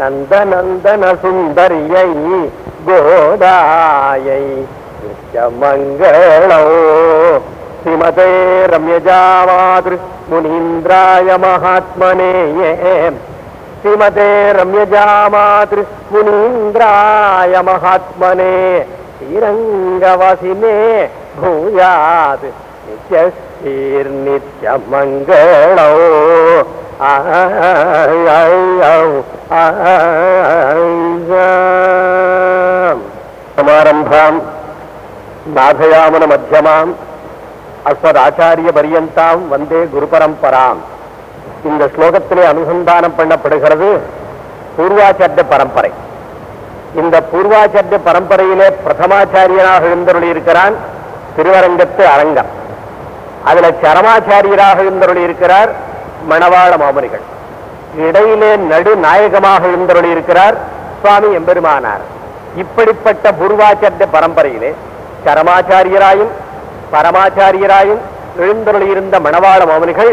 నందనందన సుందర్యై గోదాయై నిత్య నిత్యమంగళో శ్రీమతే రమ్యజామాతృ మునీంద్రాయ మహాత్మనే శ్రీమతే రమ్యజామాతృ మునీంద్రాయ మహాత్మనే శ్రీరంగవసినే భూయాత్ నిత్య శ్రీర్నిత్య శ్రీర్నిత్యమంగళో சமாரம்பாம் நாதயாமன மத்தியமாம் அஸ்வதாச்சாரிய பரியந்தாம் வந்தே குரு பரம்பராம் இந்த ஸ்லோகத்திலே அனுசந்தானம் பண்ணப்படுகிறது பூர்வாச்சாரிய பரம்பரை. இந்த பூர்வாச்சாரிய பரம்பரையிலே பிரதமாச்சாரியனாக இருந்தருளி இருக்கிறான் திருவரங்கத்து அரங்கம். அதுல சரமாச்சாரியராக இருந்தருளி இருக்கிறார் மணவாள மாமுனிகள். இடையிலே நடு நாயகமாக எழுந்தருளி இருக்கிறார் சுவாமி எம்பெருமானார். இப்படிப்பட்ட பூர்வாச்சாரிய பரம்பரையிலே கரமாச்சாரியராயும் பரமாச்சாரியராயும் எழுந்தருளியிருந்த மணவாள மாமுனிகள்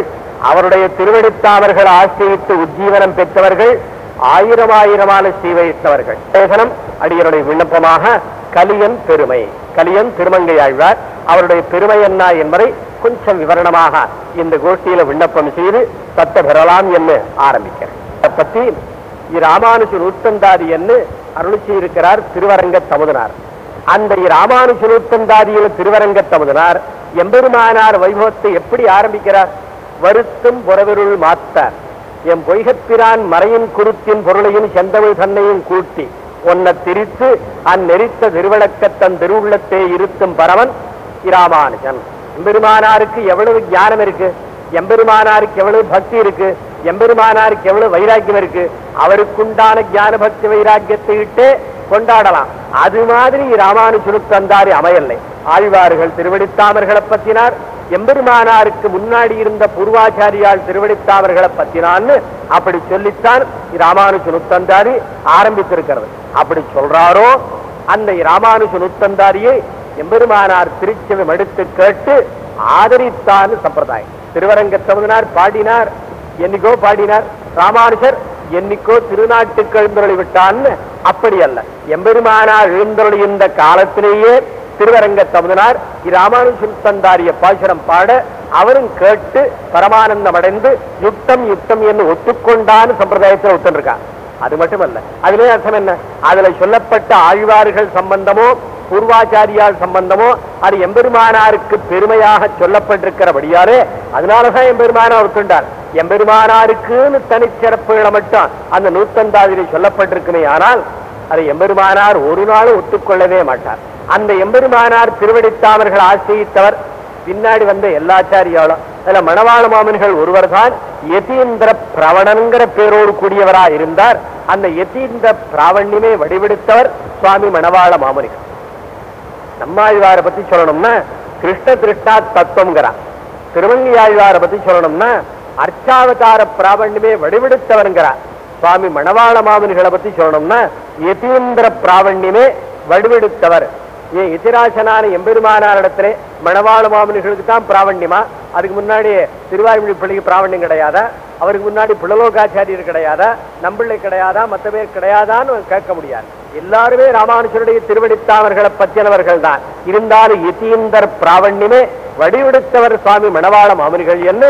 அவருடைய திருவெடுத்தாமர்கள் ஆசிரியித்து உஜ்ஜீவனம் பெற்றவர்கள் ஆயிரம் ஆயிரமான ஸ்ரீவைத்தவர்கள் சேகனம் அடியருடைய விண்ணப்பமாக கலியன் பெருமை கலியன் திருமங்கை ஆழ்வார் அவருடைய பெருமை என்ன என்பதை கொஞ்சம் விவரணமாக இந்த கோஷ்டியில விண்ணப்பம் செய்து தத்த பெறலாம் என்று ஆரம்பிக்கிறேன். அதை பத்தி இராமானுஜ நூற்றந்தாதி என்று அருள் செய்திருக்கிறார் திருவரங்க தமுதனார். அந்த இராமானுஜ நூற்றந்தாதியில் திருவரங்க தமுதனார் எம்பெருமானார் வைபவத்தை எப்படி ஆரம்பிக்கிறார்? வருத்தும் புறவிருள் மாத்தார் என் பொய்கப்பிரான் மறையின் குருத்தின் பொருளையும் செந்தமிழ் தன்னையும் கூட்டி ஒன்ன திரித்து அந்நெறித்த திருவிளக்கத்தன் திருவுள்ளத்தே இருத்தும் பரவன் இராமானுஜன். எம்பெருமானாருக்கு எவ்வளவு ஞானம் இருக்கு? எம்பெருமானாருக்கு எவ்வளவு பக்தி இருக்கு? எம்பெருமானாருக்கு எவ்வளவு வைராக்கியம் இருக்கு? அவருக்குண்டான ஜான பக்தி வைராக்கியத்தை இட்டு கொண்டாடலாம். அது மாதிரி ராமானுஜனுக்கு தந்தாரு அமையல்லை. ஆழ்வார்கள் திருவடித்தாமர்களை பத்தினார் எம்பெருமானாருக்கு முன்னாடி இருந்த பூர்வாச்சாரியால் திருவடித்தாமர்களை பத்தினான்னு அப்படி சொல்லித்தான் ராமானுஜ நுத்தந்தாரி ஆரம்பித்திருக்கிறது. அப்படி சொல்றாரோ? அந்த ராமானுஜ நுத்தந்தாரியை எம்பெருமானார் திருச்செவி மடுத்து கேட்டு ஆதரித்தான்னு சம்பிரதாயம். திருவரங்க திருவரங்கத்தமிழனார் பாடினார் என்னைக்கோ பாடினார். ராமானுஜர் என்னைக்கோ திருநாட்டுக்கு எழுந்தருளி விட்டான்னு அப்படி அல்ல எம்பெருமானார் எழுந்தருளி இந்த காலத்திலேயே திருவரங்க தமுதனார் ராமானுஜன் தந்தாரிய பாசுரம் பாட அவரும் கேட்டு பரமானந்தம் அடைந்து யுத்தம் யுத்தம் என்று ஒத்துக்கொண்டான்னு சம்பிரதாயத்தில் ஒத்துருக்கான் அது மட்டுமல்ல. அதுலேயே அர்த்தம் என்ன? அதுல சொல்லப்பட்ட ஆழ்வார்கள் சம்பந்தமோ பூர்வாச்சாரியால் சம்பந்தமோ அது எம்பெருமானாருக்கு பெருமையாக சொல்லப்பட்டிருக்கிறபடியாலே அதனாலதான் எம்பெருமானார் ஒத்துண்டார் எம்பெருமானாருக்குன்னு தனிச்சிறப்புகளை மட்டும் அந்த நூத்தந்தாதிரி சொல்லப்பட்டிருக்குமே ஆனால் அதை எம்பெருமானார் ஒரு நாளும் ஒத்துக்கொள்ளவே மாட்டார். அந்த எம்பெருமானார் திருவடித்தாமர்கள் ஆசிரியத்தவர் பின்னாடி வந்த எல்லாச்சாரியாலும் அதுல மணவாள மாமன்கள் ஒருவர் தான் யதீந்திர பிரவணன்கிற பேரோடு கூடியவரா இருந்தார் அந்த யதீந்திர பிராவண்யமே வடிவெடுத்தவர் சுவாமி மணவாள மாமுனிகள். நம்மாழ்வாரை பத்தி சொல்லணும்னா கிருஷ்ண திருஷ்டா தத்துவங்கிறான் திருமங்கியாழ்வாரை பத்தி சொல்லணும்னா அர்ச்சாவதார பிராவண்யமே வடிவெடுத்தவன்கிறார் சுவாமி மணவாள மாமுனிகளை பத்தி சொல்லணும்னா யதீந்திர பிராவண்யமே வடிவெடுத்தவர். ஏன் இத்திராசனான எம்பெருமானாரிடத்திலே மணவாள மாமுனிகளுக்கு தான் பிராவண்யமா? அதுக்கு முன்னாடி திருவாய்மொழி பிள்ளைக்கு பிராவண்யம் கிடையாதா? அவருக்கு முன்னாடி புலலோகாச்சாரியர் கிடையாதா? நம்பிள்ளை கிடையாதா? மற்ற பேர் கிடையாதான்னு கேட்க முடியாது. எல்லாருமே ராமானுஜருடைய திருவடித்தாவர்களை பற்றியவர்கள் தான் இருந்தாலும் யதீந்தர் பிராவண்யமே வடிவெடுத்தவர் சுவாமி மணவாள மாமுனிகள் என்று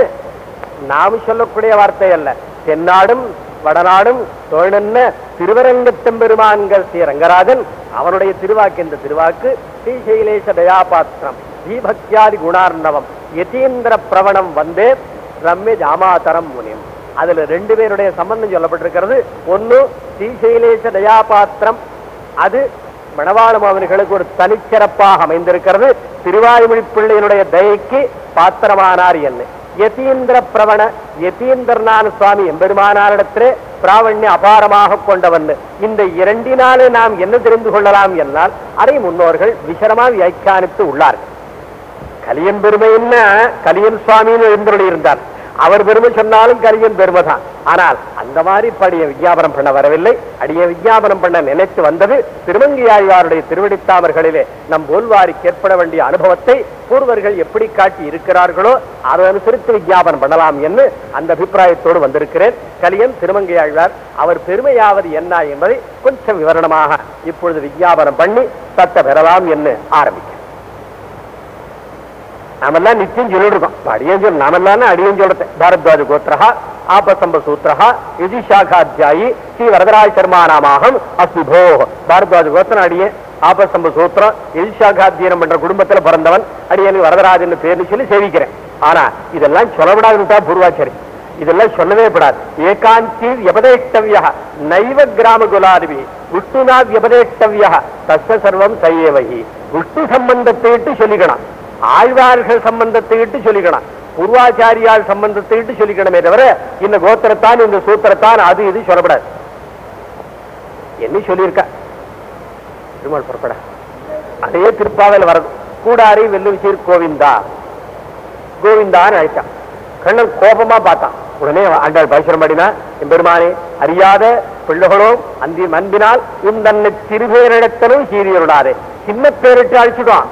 நாம் சொல்லக்கூடிய வார்த்தை அல்ல. தென்னாடும் வடநாடும் தோழன திருவரங்கத்தெம்பெருமான்கள் ஸ்ரீ ரங்கராஜன் அவனுடைய திருவாக்கு இந்த திருவாக்கு ஸ்ரீசைலேஷ தயாபாத்திரம் ஸ்ரீபக்தியாதி குணார்ணவம் யதீந்திர பிரவணம் வந்தே ரம்ய ஜாமாதரம் முனியம் அதுல ரெண்டு பேருடைய சம்பந்தம் சொல்லப்பட்டிருக்கிறது. ஒன்னு ஸ்ரீசைலேச தயாபாத்திரம். அது மணவாளுமாவனிகளுக்கு ஒரு தனிச்சிறப்பாக அமைந்திருக்கிறது. திருவாய்மொழி பிள்ளையினுடைய தயைக்கு பாத்திரமானார் என்ன யதீந்திர பிரவண யதீந்திரநாத சுவாமி எம்பெருமானாரிடத்திலே பிராவண்ய அபாரமாக கொண்டவன். இந்த இரண்டினாலே நாம் என்ன தெரிந்து கொள்ளலாம் என்னால் அதை முன்னோர்கள் விசரமாக வியாக்கியானித்து உள்ளார்கள். கலியன் பெருமை என்ன? கலியன் சுவாமின்னு எழுந்தருளி இருந்தார். அவர் பெருமை சொன்னாலும் கரியன் பெருமை தான். ஆனால் அந்த மாதிரி இப்ப அடிய விஞ்ஞாபனம் பண்ண வரவில்லை. அடிய விஞ்ஞாபனம் பண்ண நினைத்து வந்தது திருமங்கியாழ்வாருடைய திருவடித்தாமர்களிலே நம் போல்வாரிக்கு ஏற்பட வேண்டிய அனுபவத்தை பூர்வர்கள் எப்படி காட்டி இருக்கிறார்களோ அதை அனுசரித்து விஞ்ஞாபனம் பண்ணலாம் என்று அந்த அபிப்பிராயத்தோடு வந்திருக்கிறேன். கலியன் திருமங்கையாழ்வார் அவர் பெருமையாவது என்ன என்பதை கொஞ்சம் விவரணமாக இப்பொழுது விஞ்ஞாபனம் பண்ணி தத்த பெறலாம் என்று ஆரம்பிக்கிறேன். நாமெல்லாம் நிச்சயம் சொல்லிட்டு இருக்கோம் இப்ப அடியன் சொல் நாமெல்லாம் அடியன் சொல்றது பாரத்வாஜ கோத்திரா ஆபசம்ப சூத்திரா யுதிஷாகாத்தியாயி ஸ்ரீ வரதராஜ சர்மா நாமாகம் அஸ்மிபோ பாரத்வாஜ கோத்திரம் அடியன். ஆபசம்ப சூத்திரம் யுதிஷாகாத்தியனம் பண்ற குடும்பத்துல பிறந்தவன் அடியன் வரதராஜன் பேர்னு சொல்லி சேவிக்கிறேன். ஆனா இதெல்லாம் சொல்லப்படாதுட்டா பூர்வாச்சாரி. இதெல்லாம் சொல்லவே படாது ஏகாந்தி வியபதேஷ்டவிய நைவ கிராம குலாதிபி விஷ்ணுனா வியபதேஷ்டவிய தஸ்ய சர்வம் சையேவகி. விஷ்ணு சம்பந்தத்தை சொல்லிக்கணும். ஆழ்வார்கள் சம்பந்தத்தை இட்டு சொல்லிக்கணும். பூர்வாச்சாரியால் சம்பந்தத்தை இட்டு சொல்லிக்கணுமே தவிர இந்த கோத்திரத்தான் இந்த சூத்திரத்தான் அது இது சொல்லப்படாது. என்ன சொல்லியிருக்க? திருமல் புறப்பட. அதே திருப்பாவில் வரது. கூடாரி வெல்லும் சீர் கோவிந்தா. கோவிந்தான்னு அழைத்தான் கண்ணன் கோபமா பார்த்தான். உடனே ஆண்டாள் பரிசுரம் என் பெருமானே அறியாத பிள்ளைகளோ அந்தி அன்பினால் இந்த திருபேரிடத்தனும் சீரியருடாதே சின்ன பேரிட்டு அழைச்சிடுவான்.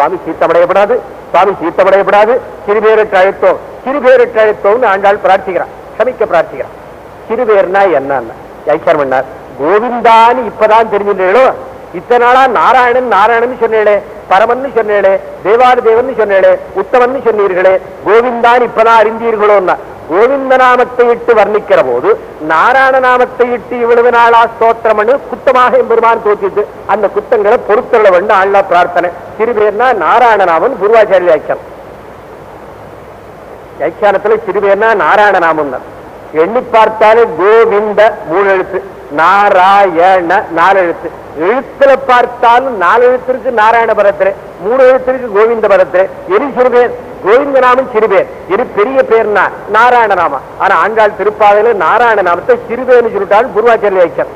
சுவாமி சீத்தமடையப்படாது சுவாமி சீத்தமடையப்படாது. சிறுபேருக்கு அழைத்தோம் சிறுபேருக்கு அழைத்தோம்னு ஆண்டாள் பிரார்த்திக்கிறான் சமிக்க பிரார்த்திக்கிறான். சிறுபேர்னா என்னன்னா வியாக்கியானம் பண்ணார் கோவிந்தான்னு இப்பதான் தெரிஞ்சுட்டீங்களோ? இத்தனை நாளா நாராயணன் நாராயணன் சொன்னேளே பரமன்னு சொன்னேளே தேவாதி தேவன் சொன்னேளே உத்தமன் சொன்னீர்களே கோவிந்தான் இப்பதான் அறிந்தீர்களோன்னா கோவிந்த நாமத்தை இட்டு வர்ணிக்கிற போது நாராயண நாமத்தை இட்டு இவ்வளவு நாளா ஸ்தோத்திரம் குத்தமாக எம்பெருமான் தோற்றிட்டு அந்த குத்தங்களை பொறுத்தள்ள வேண்டும் ஆள்லா பிரார்த்தனை. சிறுபேர்னா நாராயண நாமன் குருவாச்சாரிய வியாக்கியம் வியாக்கியானத்துல சிறுபேர்னா நாராயண நாமம் தான் எண்ணி பார்த்தாலே கோவிந்த மூணு எழுத்து நாராயண நாலெழுத்து. எழுத்துல பார்த்தாலும் நாலெழுத்திற்கு நாராயண பரத்திலே. மூணு எழுத்திற்கு கோவிந்த பதத்து எரி சிறுபேர் கோவிந்த நாமம் சிறுபேர். எரி பெரிய பேர்னா நாராயண நாமம் ஆனா ஆண்டாள் திருப்பாதையில நாராயண நாமத்தை சிறுபேர்னு சொல்லிட்டாலும் பூர்வாச்சாரிய ஐக்கியம்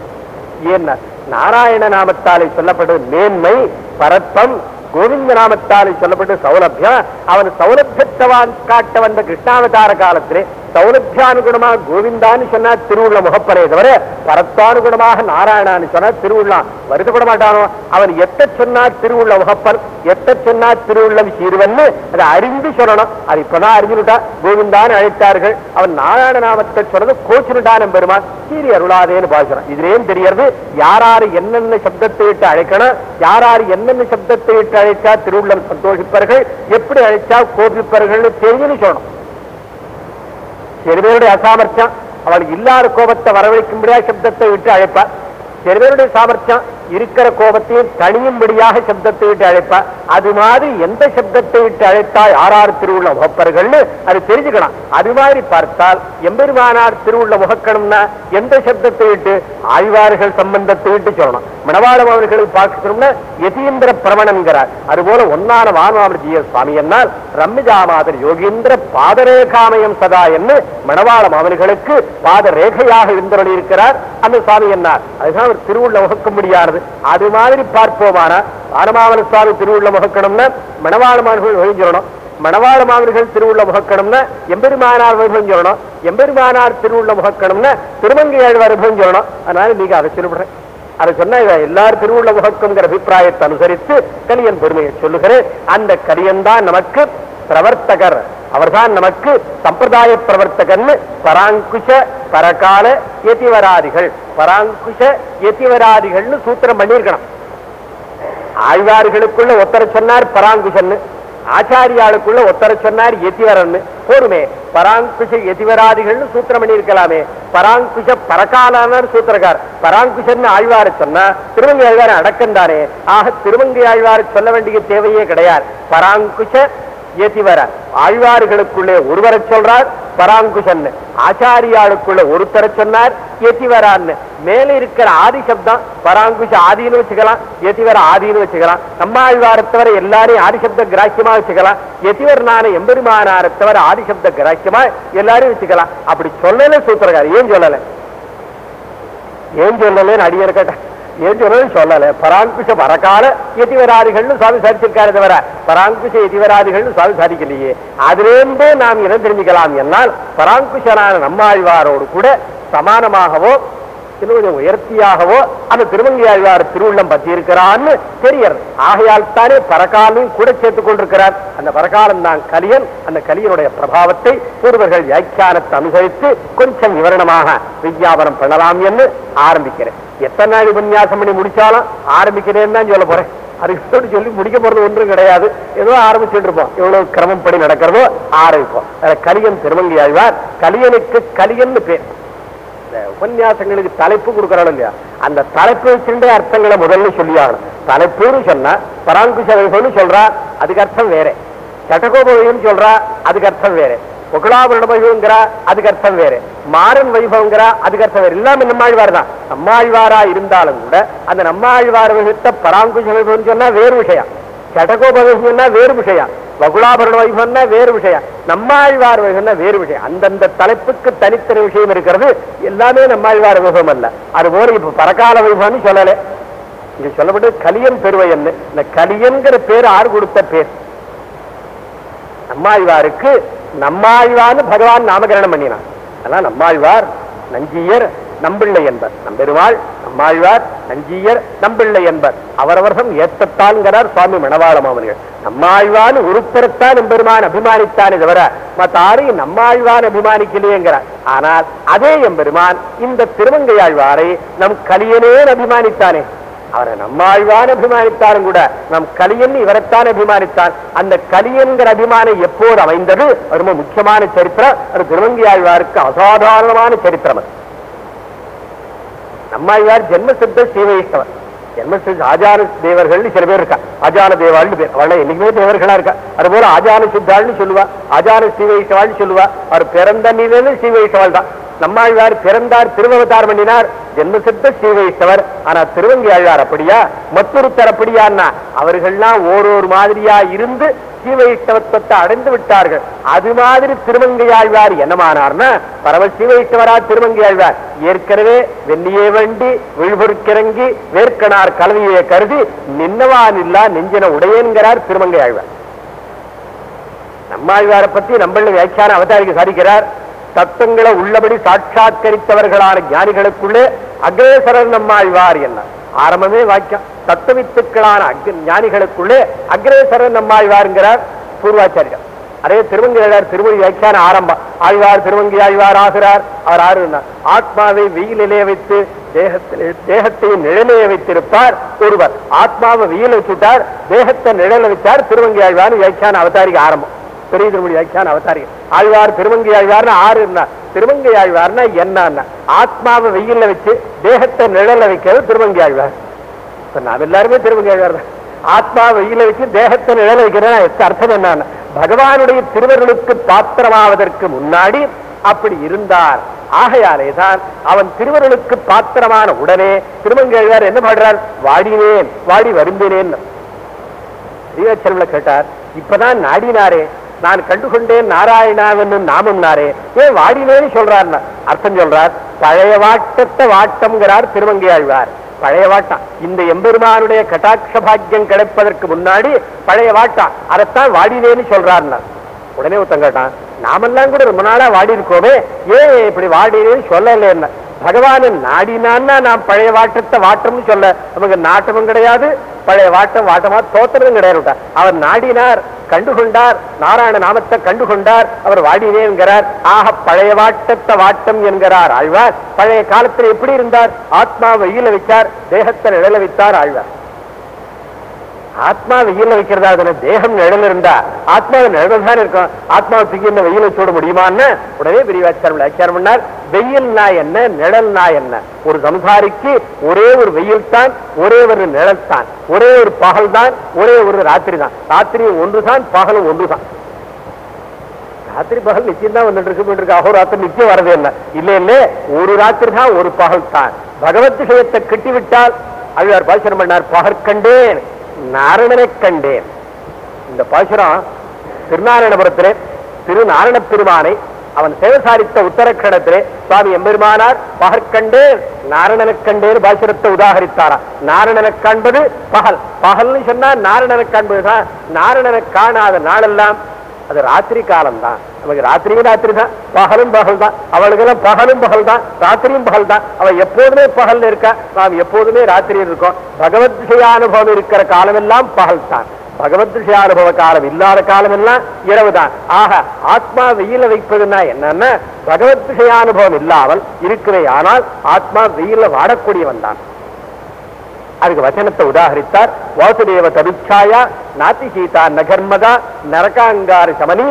ஏன்னா நாராயண நாமத்தாலே சொல்லப்படும் மேன்மை பரப்பம் கோவிந்த நாமத்தாலே சொல்லப்பட்ட சௌலபியம். அவன் சௌலபியத்தவான் காட்ட வந்த கிருஷ்ணாவதார காலத்திலே சௌலபியானுகுணமா கோவிந்தான்னு சொன்னா திருவுள்ள முகப்பரே தவிர பரத்தானுகுணமாக நாராயணான்னு சொன்னா திருவுள்ளா. வருத்தப்பட மாட்டானோ அவன் எத்த சொன்னா திருவுள்ள முகப்பன் எத்த சொன்னா திருவுள்ளம் சீருவன்னு அதை அறிந்து சொல்லணும். அது இப்பதான் அறிஞ்சுட்டா கோவிந்தான்னு அழைத்தார்கள். அவன் நாராயண நாமத்தை சொன்னது கோச்சுட்டான் பெருமான் சீரி அருளாதேன்னு பாசுறான். இதுலேயும் தெரியறது யாராரு என்னென்ன சப்தத்தை இட்டு அழைக்கணும் யாராரு என்னென்ன சப்தத்தை இட்டு அழைச்சா திருவுள்ளம் சந்தோஷிப்பார்கள் எப்படி அழைச்சா கோபிப்பார்கள் தெரிஞ்சுன்னு சொல்லணும். சில பேருடைய அசாமர்த்தியம் அவளுக்கு இல்லாத கோபத்தை வரவழைக்கும்படியா சப்தத்தை விட்டு அழைப்பார் சில பேருடைய சாமர்த்தியம் இருக்கிற கோபத்தையும் தனியும்படியாக சப்தத்தை விட்டு அழைப்பா. அது மாதிரி எந்த சப்தத்தை விட்டு அழைத்தால் யாரார் திருவுள்ள முகப்பர்கள்னு அது தெரிஞ்சுக்கலாம். அது மாதிரி பார்த்தால் எம்பெருமானார் திருவுள்ள முகக்கணும்னா எந்த சப்தத்தை விட்டு? ஆழ்வார்கள் சம்பந்தத்தை விட்டு சொல்லணும். மணவாளம் அவர்களுக்கு பார்க்கணும்னா யதீந்திர பிரமணங்கிறார் அதுபோல ஒன்னான வானவாமிருஜிய சுவாமி என்னால் ரம்மிஜாமாதர் யோகீந்திர பாதரேகாமயம் சதா என்று மணவாள அவர்களுக்கு பாதரேகையாக இருந்தவர்கள் இருக்கிறார் அந்த சுவாமி என்னார்? அதுதான் அவர் திருவுள்ள முகக்க முடியாது அது மாதிரி பார்ப்போமானா? வானமாவன சுவாமி திருவுள்ள முகக்கணும்னா மணவாள மாணவர்கள் ஒழிஞ்சிடணும் மணவாள மாணவர்கள் திருவுள்ள முகக்கணும்னா எம்பெருமானார் வைபவம் சொல்லணும். எம்பெருமானார் திருவுள்ள முகக்கணும்னா திருமங்கையாள் ஆழ்வார் சொல்லணும். அதனால நீங்க அதை சொல்லிவிடுறேன் அதை சொன்னா இவன் எல்லாரும் திருவுள்ள முகக்குங்கிற அபிப்பிராயத்தை அனுசரித்து கலியன் பெருமையை சொல்லுகிறேன். அந்த கலியன் தான் நமக்கு பிரவர்த்தகர். அவர்தான் நமக்கு சம்பிரதாய பிரவர்த்தகர்னு பராங்குஷ பரகால எதிவராதிகள் பராங்குஷ எதிவராதிகள்னு சூத்திரம் பண்ணியிருக்கணும். ஆழ்வார்களுக்குள்ள ஒத்தர சொன்னார் பராங்குஷன்னு. ஆச்சாரியாளுக்குள்ள ஒத்தர சொன்னார் எதிவரன் போருமே பராங்குஷ எதிவராதிகள்னு சூத்திரம் பண்ணியிருக்கலாமே. பராங்குஷ பரகாலான சூத்திரக்கார். பராங்குஷன்னு ஆழ்வார சொன்னா திருமங்கை ஆழ்வார அடக்கம் தானே ஆக திருமங்கை ஆழ்வார சொல்ல வேண்டிய தேவையே கிடையாது. பராங்குஷ ஏத்திவர ஆழ்வார்களுக்குள்ளே ஒருவரை சொல்றார் பராங்குஷன் ஆச்சாரியாளுக்குள்ள ஒருத்தரை சொன்னார் ஏத்திவரான்னு மேல இருக்கிற ஆதி சப்தம் பராங்குஷ ஆதின்னு வச்சுக்கலாம் ஏத்திவர ஆதின்னு வச்சுக்கலாம். நம்ம ஆழ்வாரத்தவரை எல்லாரையும் ஆதிசப்த கிராக்கியமா வச்சுக்கலாம். எத்திவர் நான எம்பெருமானாரத்தவரை ஆதிசப்த கிராக்கியமா எல்லாரையும் வச்சுக்கலாம். அப்படி சொல்லல சூத்திரக்காரர். ஏன் சொல்லல? ஏன் சொல்லலன்னு அடியர் கேட்டேன். ஏன் சொல்லல. பராங்குஷ பரகால எதிவராதிகள்னு சுவாமி சாதிச்சிருக்காரு தவிர பராங்குஷ எதிவராதிகள்னு சுவாமி சாதிக்கலையே. அதிலிருந்து நாம் இடம் தெரிஞ்சுக்கலாம் என்னால் பராங்குஷனான நம்மாழ்வாரோடு கூட சமானமாகவோ இன்னும் கொஞ்சம் உயர்த்தியாகவோ அந்த திருமங்கையாழ்வார் திருவுள்ளம் பத்தி இருக்கிறான்னு தெரியறது ஆகையால் தானே பரகாலையும் கூட சேர்த்துக் கொண்டிருக்கிறார். அந்த பரகாலம் தான் கலியன். அந்த கலியனுடைய பிரபாவத்தை பூர்வர்கள் வியாக்கியானத்தை அனுசரித்து கொஞ்சம் விவரணமாக விஞ்ஞாபனம் பண்ணலாம் என்று ஆரம்பிக்கிறேன். எத்தனை நாள் உபன்யாசம் பண்ணி முடிச்சாலும் ஆரம்பிக்கிறேன்னு தான் சொல்ல போறேன். அதுக்கு சொல்லி முடிக்க போறது ஒன்றும் கிடையாது. ஏதோ ஆரம்பிச்சுட்டு இருப்போம். எவ்வளவு கிரமப்படி நடக்கிறதோ ஆரம்பிப்போம். கலியன் திருமங்கி ஆழ்வார் கலியனுக்கு கலியன்னு பேர். இந்த உபன்யாசங்களுக்கு தலைப்பு கொடுக்கறாங்க இல்லையா? அந்த தலைப்பு வச்சிருந்த அர்த்தங்களை முதல்ல சொல்லி ஆகணும் தலைப்புன்னு சொன்னா பராங்குஷ சொல்றா அதுக்கு அர்த்தம் வேற. சட்டகோபயம் சொல்றா அதுக்கு அர்த்தம் வேற. புகழாபரண வைபவங்கிறா அதுக்கு அர்த்தம் வேற. மாறன் வைபவங்கிறா அதுக்கு அர்த்தம் வேற. எல்லாமே நம்மாழ்வார் தான். நம்மாழ்வாரா இருந்தாலும் கூட அந்த நம்மாழ்வார் வகித்த பராங்குஷ வைபவம் சொன்னா வேறு விஷயம். சடகோபதம்னா வேறு விஷயம். வகுலாபரண வைபவம்னா வேறு விஷயம். நம்மாழ்வார் வைபவம்னா வேறு விஷயம். அந்தந்த தலைப்புக்கு தனித்தனி விஷயம் இருக்கிறது. எல்லாமே நம்மாழ்வார் வைபவம் அல்ல. அது போல இப்ப பரகால வைபவம்னு சொல்லல. இங்க சொல்லப்பட்டு கலியன் பெருவையன்னு இந்த கலியன்கிற பேர் ஆறு கொடுத்த பேர். நம்மாழ்வாருக்கு நம்மாழ்வான்னு பகவான் நாமகரணம் பண்ணினான் அதான் நம்மாழ்வார் நஞ்சியர் நம்பிள்ளை என்பர். நம்பெருமாள் நம்மாழ்வார் நஞ்சியர் நம்பிள்ளை என்பர். அவரவர்தம் ஏற்றத்தான்கிறார் சுவாமி மணவாளம் அவர்கள் நம்மாழ்வான் உருப்பெருத்தான் எம்பெருமான் அபிமானித்தானே தவிர மத்தாரையும் நம்மாழ்வான் அபிமானிக்கலையேங்கிறார் ஆனால் அதே எம்பெருமான் இந்த திருமங்கையாழ்வாரை நம் கலியனேன் அபிமானித்தானே. அவரை நம்மாழ்வான் அபிமானித்தாலும் கூட நம் கலியன் இவரைத்தான் அபிமானித்தான். அந்த கலியன்கிற அபிமானம் எப்போது அமைந்தது? ரொம்ப முக்கியமான சரித்திரம். அது திருவங்கியாழ்வாருக்கு அசாதாரணமான சரித்திரம் அது. நம்மாழ்வார் ஜென்மசித்த சீவைஷ்ணவர் ஜென்மசித்த ஆஜான தேவர்கள் சில பேர் இருக்கா? ஆஜான தேவாள்னு பேர். அவளை என்னைக்குமே தேவர்களா இருக்கா? அது போல ஆஜான சித்தாள்னு சொல்லுவா. ஆஜான சீவைஷ்ணவாள்னு சொல்லுவா. அவர் பிறந்த நிலையில சீவைஷ்ணவாள் தான். நம்மாழ்வார் பிறந்தார் திருவவதாரம் பண்ணினார். ஜென்மசித்த ஸ்ரீவைஷ்ணவர். ஆனா திருவங்கி ஆழ்வார் அப்படியா? மற்றொருத்தர் அப்படியான்னா அவர்கள்லாம் ஓரொரு மாதிரியா இருந்து சீவைஷ்ணவத்துவத்தை அடைந்து விட்டார்கள் அது மாதிரி திருமங்கை ஆழ்வார் என்னமானார்னா பரம சீவைஷ்ணவரா திருமங்கை ஆழ்வார் ஏற்கனவே வெள்ளியே வண்டி விழுபொருக்கிறங்கி வேர்க்கனார் கலவையை கருதி நின்னவான் இல்லா நெஞ்சின உடையன்கிறார் திருமங்கை ஆழ்வார் நம்மாழ்வாரை பத்தி நம்மள வியாக்கியான அவதாரிக்கு சாதிக்கிறார். தத்துவங்களை உள்ளபடி சாட்சாத்கரித்தவர்களான ஞானிகளுக்குள்ளே அகேசரர் நம்மாழ்வார் என்ன ஆரம்பமே வாக்கியம். தத்துவித்துக்களான அக்ர- ஞானிகளுக்குள்ளே அக்ரேசரர் நம்மாழ்வார்ங்கிறார் பூர்வாச்சாரியர். அதே திருவங்கியார் திருமொழி வியாக்கியான ஆரம்பம். ஆழ்வார் திருவங்கி ஆழ்வார் ஆகிறார். அவர் ஆறுனா ஆத்மாவை வெயிலிலே வைத்து தேகத்திலே தேகத்தை நிழலே வைத்திருப்பார் ஒருவர். ஆத்மாவை வெயில் வச்சுட்டார் தேகத்தை நிழல வைத்தார் திருவங்கி ஆழ்வார் வியாக்கியான அவதாரிக ஆரம்பம். பெரிய திருமொழி வியாக்கியான அவதாரிகள் ஆழ்வார் திருவங்கி ஆழ்வார்னு ஆறு இருந்தா திருமங்கை ஆழ்வார்னா என்னன்னா ஆத்மாவை வெயில்ல வச்சு தேகத்தை நிழல வைக்கிறது திருவங்கி ஆழ்வார். இப்ப நாம் எல்லாருமே திருமங்கை தான் ஆத்மா வெயில வச்சு தேகத்தை நிழல வைக்கிறேன் அர்த்தம் என்னன்னு? பகவானுடைய திருவர்களுக்கு பாத்திரமாவதற்கு முன்னாடி அப்படி இருந்தார். ஆகையாலே தான் அவன் திருவருளுக்கு பாத்திரமான உடனே திருமங்கேழ்வார் என்ன பாடுறார்? வாடினேன் வாடி வருந்தினேன். ஸ்ரீவச்சரம்ல கேட்டார். இப்பதான் நாடினாரே. நான் கண்டுகொண்டேன் நாராயணாவன் நாமம்னாரே ஏன் வாடினேன்னு சொல்றார் அர்த்தம் சொல்றார். பழைய வாட்டத்தை வாட்டம்ங்கிறார் திருமங்கை ஆழ்வார் பழைய வாட்டம் இந்த எம்பெருமானுடைய கட்டாட்ச பாக்கியம் கிடைப்பதற்கு முன்னாடி பழைய வாட்டம் அதைத்தான் வாடினேன்னு சொல்றாருன்னா. உடனே ஒருத்தன் கேட்டான் நாமெல்லாம் கூட ரொம்ப நாளா வாடி இருக்கோமே ஏன் இப்படி வாடினேன்னு சொல்லல பகவான நாடினான்னா நாம் பழைய வாட்டத்தை வாட்டம்னு சொல்ல. நமக்கு நாட்டமும் கிடையாது பழைய வாட்டம் வாட்டமா தோத்துறதும் கிடையாது. அவர் நாடினார். கண்டுகொண்டார். நாராயண நாமத்தை கண்டுகொண்டார். அவர் வாடினே என்கிறார். ஆக பழைய வாட்டத்தை வாட்டம் என்கிறார் ஆழ்வார். பழைய காலத்தில் எப்படி இருந்தார்? ஆத்மா வெயில வைத்தார் தேகத்தை நிழல வைத்தார் ஆழ்வார். ஆத்மா வெயில வைக்கிறதா தேகம் நிழல் இருந்தா? ஆத்மா நிழல் தான் இருக்கும். ஆத்மாவை தூக்கி இந்த வெயில சூட முடியுமான்னு உடனே பெரியவாச்சாரம் வியாக்கியானம் பண்ணார் வெயில்னா என்ன நிழல்னா என்ன? ஒரு சம்சாரிக்கு ஒரே ஒரு வெயில் தான் ஒரே ஒரு நிழல் தான் ஒரே ஒரு பகல் தான் ஒரே ஒரு ராத்திரி தான் ராத்திரி ஒன்றுதான் பகலும் ஒன்றுதான். ராத்திரி பகல் நிச்சயம் தான் வந்துட்டு இருக்கு இருக்கு. அகோராத்திரி நிச்சயம் வரதே இல்லை. இல்ல இல்ல ஒரு ராத்திரி தான் ஒரு பகல் தான் பகவத் விஷயத்தை கட்டிவிட்டால் அழுவார் பாசுரம் பண்ணார் பகற்கண்டேன் நாரணனை கண்டேன். இந்த பாசுரம் திருநாராயணபுரத்திலே திருநாராயண பெருமானை அவன் சேவசாரித்த உத்தரக்கடத்திலே சுவாமி எம்பெருமானார் பகற்கண்டேன் நாரணனக் கண்டேர் பாசுரத்தை உதாகரித்தாரா நாரணனை காண்பது பகல். பகல்னு சொன்னா நாரணனை காண்பதுதான் நாரணனை காணாத நாளெல்லாம். அது ராத்திரி காலம் தான் நமக்கு ராத்திரியும் ராத்திரி தான். பகலும் பகல் தான். அவளுக்கெல்லாம் பகலும் பகல் தான். ராத்திரியும் பகல் தான். அவள் எப்போதுமே பகல் இருக்கா? நாம் எப்போதுமே ராத்திரி இருக்கோம். பகவத் விஷயானுபவம் இருக்கிற காலமெல்லாம் பகல் தான் பகவத் அனுபவ காலம் இல்லாத காலம் எல்லாம் இரவு தான் ஆக ஆத்மா வெயில வைப்பதுன்னா என்னன்னா பகவத் அனுபவம் இல்லாமல் இருக்கிறே ஆனால் ஆத்மா வெயில வாடக்கூடியவன் தான். அதுக்கு வச்சனத்தை உதாகரித்தார் வாசுதேவ தருச்சாயா நாத்தி சீதா நகர்மதா நரகாங்கார சமனி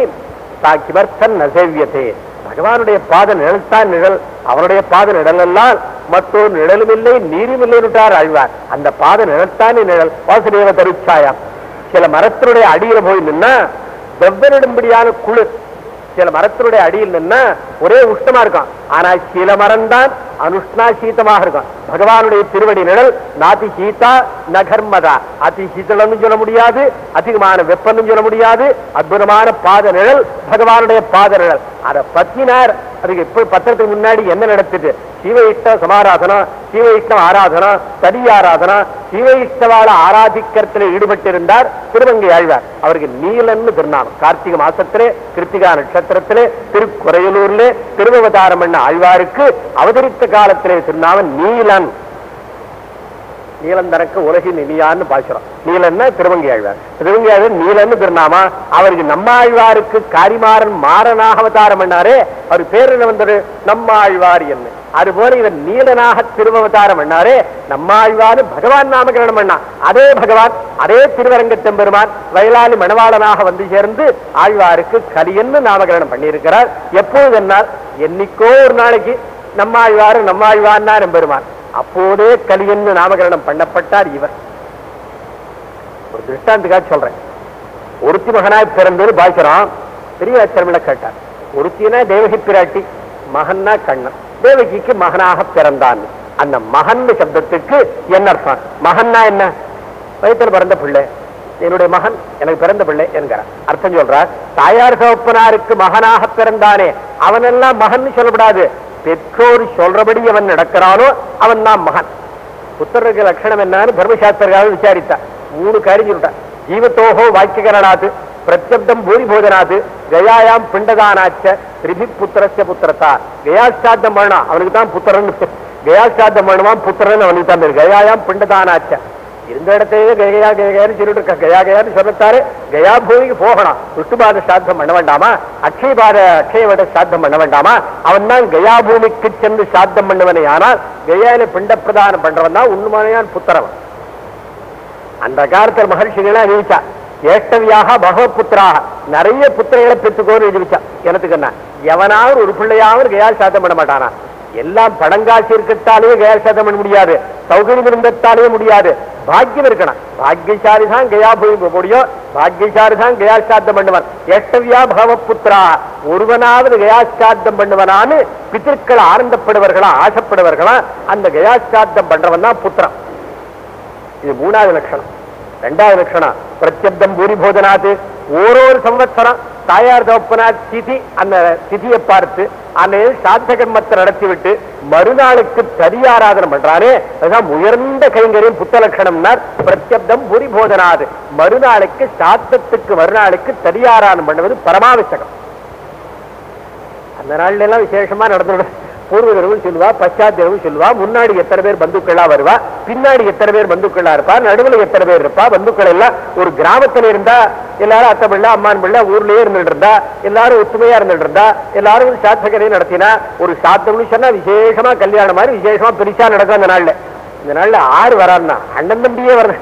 தா கிமர்த்தன் நசேவியதே பகவானுடைய பாத நிழல்தான் நிழல். அவருடைய பாத நிழலெல்லாம் மற்றொரு நிழலும் இல்லை நீரும் இல்லைன்னுட்டார் அழிவார் அந்த பாத நிழல்தானே நிழல். வாசுதேவ தருச்சாயா சில மரத்தினுடைய அடியில போய் நின்னா வெவ்வரிடும்படியான குழு சில மரத்தினுடைய அடியில் நின்னா ஒரே உஷ்ணமா இருக்கும். ஆனா சில மரம் தான் அனுஷ்ணா இருக்கும். பகவானுடைய திருவடி நிழல் நாதி சீதா நகர்மதா. அதி சீத்தளம்னு சொல்ல முடியாது அதிகமான வெப்பம்னு சொல்ல முடியாது அற்புதமான பாத நிழல் பகவானுடைய பாத நிழல். அதை பத்தினார். அதுக்கு இப்ப பத்திரத்துக்கு முன்னாடி என்ன நடத்துது? சிவ சிவயிஷ்ட சமாராதனம் இஷ்டம் ஆராதனம் தடி ஆராதனா சிவ இஷ்டவால ஆராதிக்கிறதுல ஈடுபட்டிருந்தார் திருவங்கை ஆழ்வார். அவருக்கு நீலன்னு திருநாமம். கார்த்திகை மாசத்திலே கிருத்திகா நட்சத்திரத்திலே திருக்குறையலூர்ல திருவவதாரம் பண்ண ஆழ்வாருக்கு அவதரித்த காலத்திலே திருநாமம் நீலன். நீலன் தனக்கு உலகின் இனியான்னு பாசுறோம் நீலன்னா திருவங்கி ஆழ்வார். திருவங்கி ஆழ்வார் நீலன்னு திருநாமா அவருக்கு நம்மாழ்வாருக்கு காரிமாறன் மாறனாக அவதாரம் பண்ணாரு. அவர் பேர் என்ன வந்தது? நம்மாழ்வார் என்ன அதுபோல இவர் நீலனாக திருவவதாரம் பண்ணாரு. நம்மாழ்வாரு பகவான் நாமகரணம் பண்ணா அதே பகவான் அதே திருவரங்கத்தம் பெருமான் வயலாளி மணவாளனாக வந்து சேர்ந்து ஆழ்வாருக்கு கலியன்னு நாமகரணம் பண்ணியிருக்கிறார். எப்பொழுது என்னால்? என்னைக்கோ ஒரு நாளைக்கு. நம்மாழ்வாரு நம்மாழ்வான்னா பெருமான். அப்போதே கலியன்னு நாமகரணம் பண்ணப்பட்டார் இவர். ஒரு திருஷ்டாந்துக்காக சொல்றேன். ஒருத்தி மகனாய் பிறந்தது பாய்க்கிறோம் பெரிய அச்சரமில கேட்டார். ஒருத்தினா தேவகி பிராட்டி மகன்னா கண்ணன். தேவகிக்கு மகனாக பிறந்தான். அந்த மகன் சப்தத்துக்கு என்ன அர்த்தம்? மகன்னா என்ன? வயிற்றில் பிறந்த பிள்ளை. என்னுடைய மகன் எனக்கு பிறந்த பிள்ளை என்கிறார். அர்த்தம் சொல்றார் தாயார் சோப்பனாருக்கு மகனாக பிறந்தானே. அவனெல்லாம் மகன் சொல்லப்படாது. பெற்றோர் சொல்றபடி அவன் நடக்கிறானோ அவன் தான் மகன். புத்தருக்கு லட்சணம் என்னன்னு தர்மசாஸ்திரர்கள் விசாரித்தார் மூணு காரியம் சொல்லிட்டார் ஜீவத்தோகோ வாக்கியகரணாத் பிரத்யப்தம் பூரி பூரிபோதனாத் கயாயாம் பிண்டதானாச்ச திரிபி புத்திரஸ்ய புத்திரத்தா. கயாஸ்தாத்தம் பண்ணா அவனுக்கு தான் புத்திரன். கயாஸ்தாத்தம் பண்ணுவான் புத்திரன் அவனுக்கு தான் கயாயாம் பிண்டதானாச்ச. இருந்த இடத்தையே கயா கயான்னு சொல்லிட்டு இருக்க. கயா கயான்னு சொல்லத்தாரு கயா பூமிக்கு போகணும். விஷ்ணுபாத சாத்தம் பண்ண வேண்டாமா? அக்ஷயபாத அக்ஷயவட சாத்தம் பண்ண வேண்டாமா? அவன் தான் கயா பூமிக்கு சென்று சாத்தம் பண்ணுவனே. ஆனால் கயாவில பிண்ட பிரதானம் பண்றவன் தான் உண்மையான புத்திரவன். அந்த காலத்தில் மகர்ஷிகளை அறிவிச்சா ஏஷ்டவியாக பகவத் புத்திராக. நிறைய புத்திரைகளை பெற்றுக்கோன்னு எழுதிச்சா எனக்கு என்ன? எவனாவது ஒரு பிள்ளையாவது கயா சாத்தம் பண்ண மாட்டானா? எல்லாம் பணங்காட்சி இருக்கட்டாலே கயால் சாத்தம் பண்ண முடியாது. சௌகரியம் இருந்தத்தாலேயே முடியாது. பாக்கியம் இருக்கணும். பாக்கியசாலி தான் கயா போய் முடியும் பாக்கியசாலி தான் கயாசாத்தம் பண்ணுவான். ஏஷ்டவியா பகவத் புத்திரா ஒருவனாவது கயாசாத்தம் பண்ணுவனான்னு பித்திருக்கள் ஆனந்தப்படுவர்களா ஆசைப்படுவர்களா அந்த கயாசாத்தம் பண்றவன் தான் புத்திரம் இது மூணாவது லட்சணம். ரெண்டாவது லட்சணம். பிரத்யப்தம் பூரி போதனாது ஓரொரு சம்வத்சரம். தாயார் தோப்பனா திதி அந்த திதியை பார்த்து அந்த சாத்த கர்மத்தை நடத்திவிட்டு மறுநாளுக்கு தரியாராதனம் பண்றானே. அதுதான் உயர்ந்த கைங்கரியம் புத்தலட்சணம்னார். பிரத்யப்தம் புரி போதனாது மறுநாளுக்கு சாத்தத்துக்கு மறுநாளுக்கு தரியாராதனம் பண்ணுவது பரமாவசகம். அந்த நாள்ல எல்லாம் விசேஷமா நடந்துடும் பூர்வதரவும் சொல்லுவா பச்சாத்திரவும் சொல்லுவா முன்னாடி எத்தனை பேர் பந்துக்களா வருவா பின்னாடி எத்தனை பேர் பந்துக்களா இருப்பா நடுவுல எத்தனை பேர் இருப்பா பந்துக்கள் எல்லாம் ஒரு கிராமத்துல இருந்தா எல்லாரும் அத்தை பிள்ளை அம்மான் பிள்ளை ஊர்லயே இருந்துட்டு இருந்தா எல்லாரும் ஒத்துமையா இருந்துட்டு இருந்தா எல்லாரும் சாத்தகரையும் நடத்தினா ஒரு சாத்தம்னு சொன்னா விசேஷமா கல்யாணம் மாதிரி விசேஷமா பெருசா நடக்கும் அந்த நாள்ல. இந்த நாள்ல ஆறு வரான்னா அண்ணன் தம்பியே வர